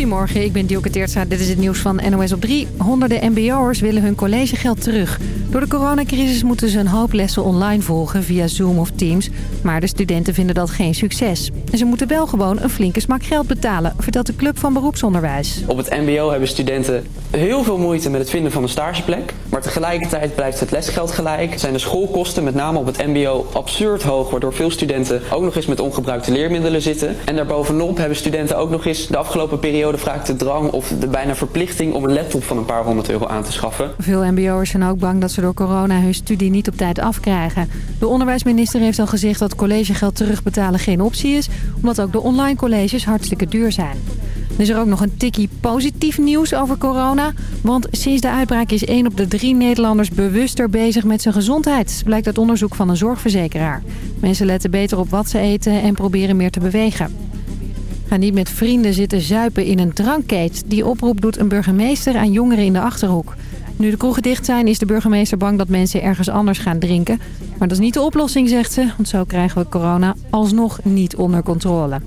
Goedemorgen, ik ben Dielke Teertstra. Dit is het nieuws van NOS op 3. Honderden mbo'ers willen hun collegegeld terug. Door de coronacrisis moeten ze een hoop lessen online volgen via Zoom of Teams. Maar de studenten vinden dat geen succes. En ze moeten wel gewoon een flinke smak geld betalen, vertelt de Club van Beroepsonderwijs. Op het mbo hebben studenten heel veel moeite met het vinden van een stageplek. Maar tegelijkertijd blijft het lesgeld gelijk. Zijn de schoolkosten, met name op het mbo, absurd hoog... waardoor veel studenten ook nog eens met ongebruikte leermiddelen zitten. En daarbovenop hebben studenten ook nog eens de afgelopen periode vaak de drang... of de bijna verplichting om een laptop van een paar honderd euro aan te schaffen. Veel mbo'ers zijn ook bang dat ze door corona hun studie niet op tijd afkrijgen. De onderwijsminister heeft al gezegd dat collegegeld terugbetalen geen optie is... omdat ook de online colleges hartstikke duur zijn. Er is er ook nog een tikkie positief nieuws over corona. Want sinds de uitbraak is 1 op de 3 Nederlanders bewuster bezig met zijn gezondheid. Blijkt uit onderzoek van een zorgverzekeraar. Mensen letten beter op wat ze eten en proberen meer te bewegen. Ga niet met vrienden zitten zuipen in een drankkeet. Die oproep doet een burgemeester aan jongeren in de Achterhoek. Nu de kroegen dicht zijn is de burgemeester bang dat mensen ergens anders gaan drinken. Maar dat is niet de oplossing, zegt ze. Want zo krijgen we corona alsnog niet onder controle.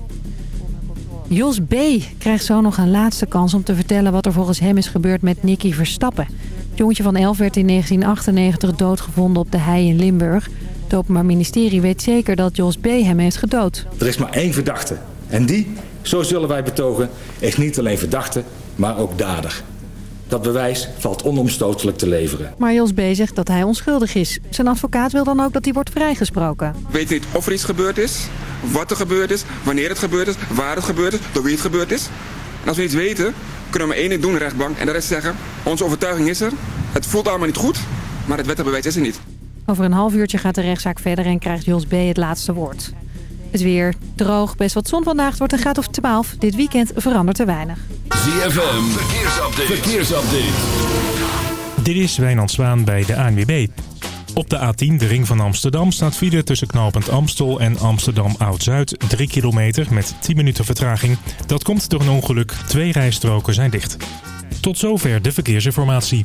Jos B. krijgt zo nog een laatste kans om te vertellen wat er volgens hem is gebeurd met Nicky Verstappen. Het jongetje van 11 werd in 1998 doodgevonden op de hei in Limburg. Het Openbaar Ministerie weet zeker dat Jos B. hem heeft gedood. Er is maar één verdachte. En die, zo zullen wij betogen, is niet alleen verdachte, maar ook dader. Dat bewijs valt onomstotelijk te leveren. Maar Jos B. zegt dat hij onschuldig is. Zijn advocaat wil dan ook dat hij wordt vrijgesproken. We weten niet of er iets gebeurd is, wat er gebeurd is, wanneer het gebeurd is, waar het gebeurd is, door wie het gebeurd is. En als we iets weten, kunnen we maar één ding doen, rechtbank. En dat is zeggen, onze overtuiging is er. Het voelt allemaal niet goed, maar het wettenbewijs is er niet. Over een half uurtje gaat de rechtszaak verder en krijgt Jos B. het laatste woord. Het weer droog, best wat zon vandaag. Het wordt een graad of 12. Dit weekend verandert er weinig. ZFM, verkeersupdate. verkeersupdate. Dit is Wijnand Zwaan bij de ANWB. Op de A10, de ring van Amsterdam, staat file tussen knooppunt Amstel en Amsterdam Oud-Zuid. 3 kilometer met 10 minuten vertraging. Dat komt door een ongeluk. Twee rijstroken zijn dicht. Tot zover de verkeersinformatie.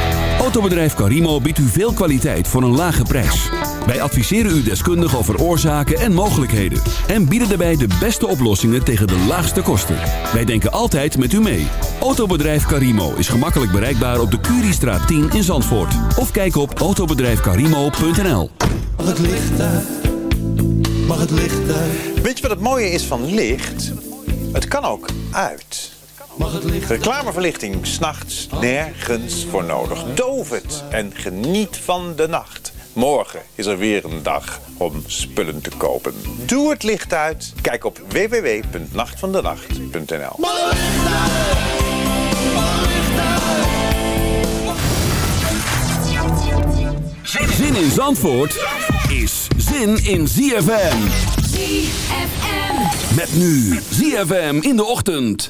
Autobedrijf Carimo biedt u veel kwaliteit voor een lage prijs. Wij adviseren u deskundig over oorzaken en mogelijkheden. En bieden daarbij de beste oplossingen tegen de laagste kosten. Wij denken altijd met u mee. Autobedrijf Carimo is gemakkelijk bereikbaar op de Curiestraat 10 in Zandvoort. Of kijk op autobedrijfcarimo.nl Mag het licht uit? Mag het licht uit? Weet je wat het mooie is van licht? Het kan ook uit. Reclameverlichting, s'nachts nergens voor nodig. Doof het en geniet van de nacht. Morgen is er weer een dag om spullen te kopen. Doe het licht uit. Kijk op www.nachtvandenacht.nl Zin in Zandvoort is zin in ZFM. ZFM. Met nu ZFM in de ochtend.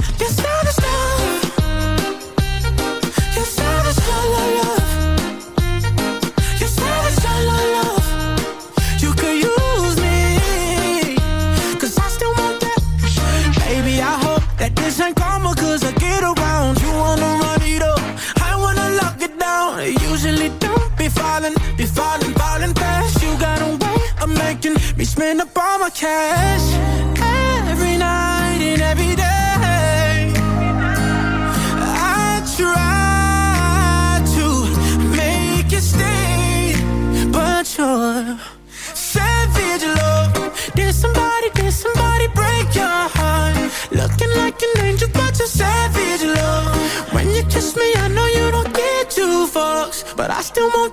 don't want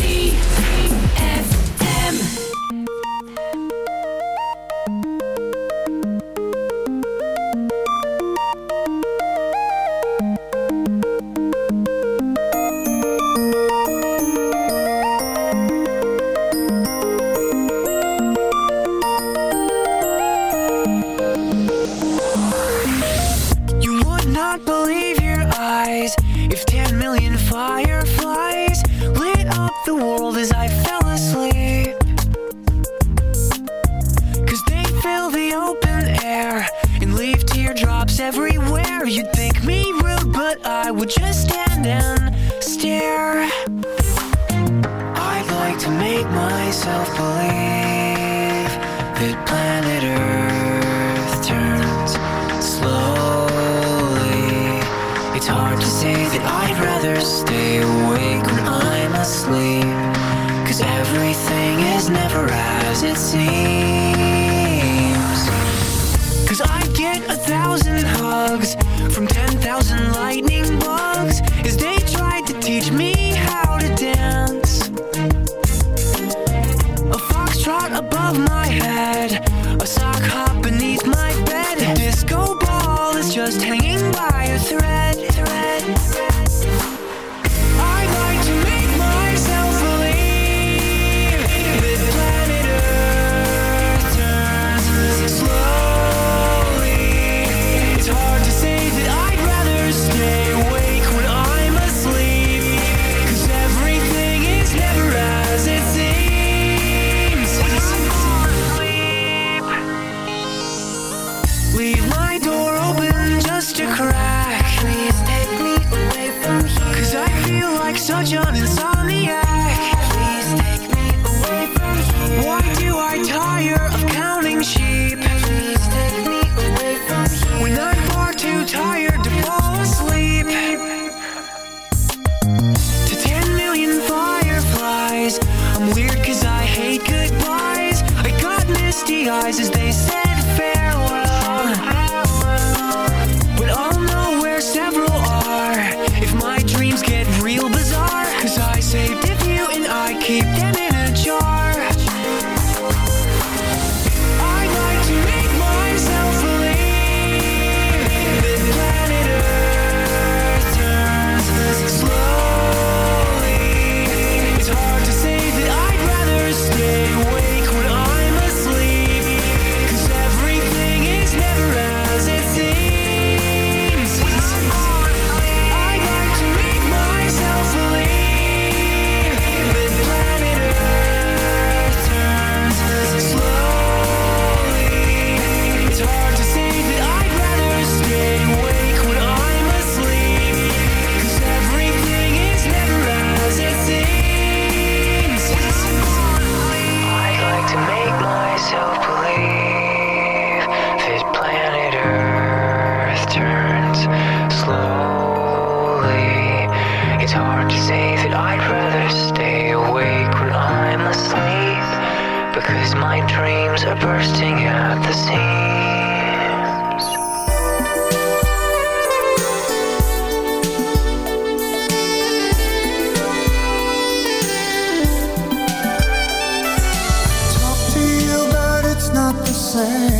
Zandvoort. such an inside Clouds are bursting at the seams. Talk to you, but it's not the same.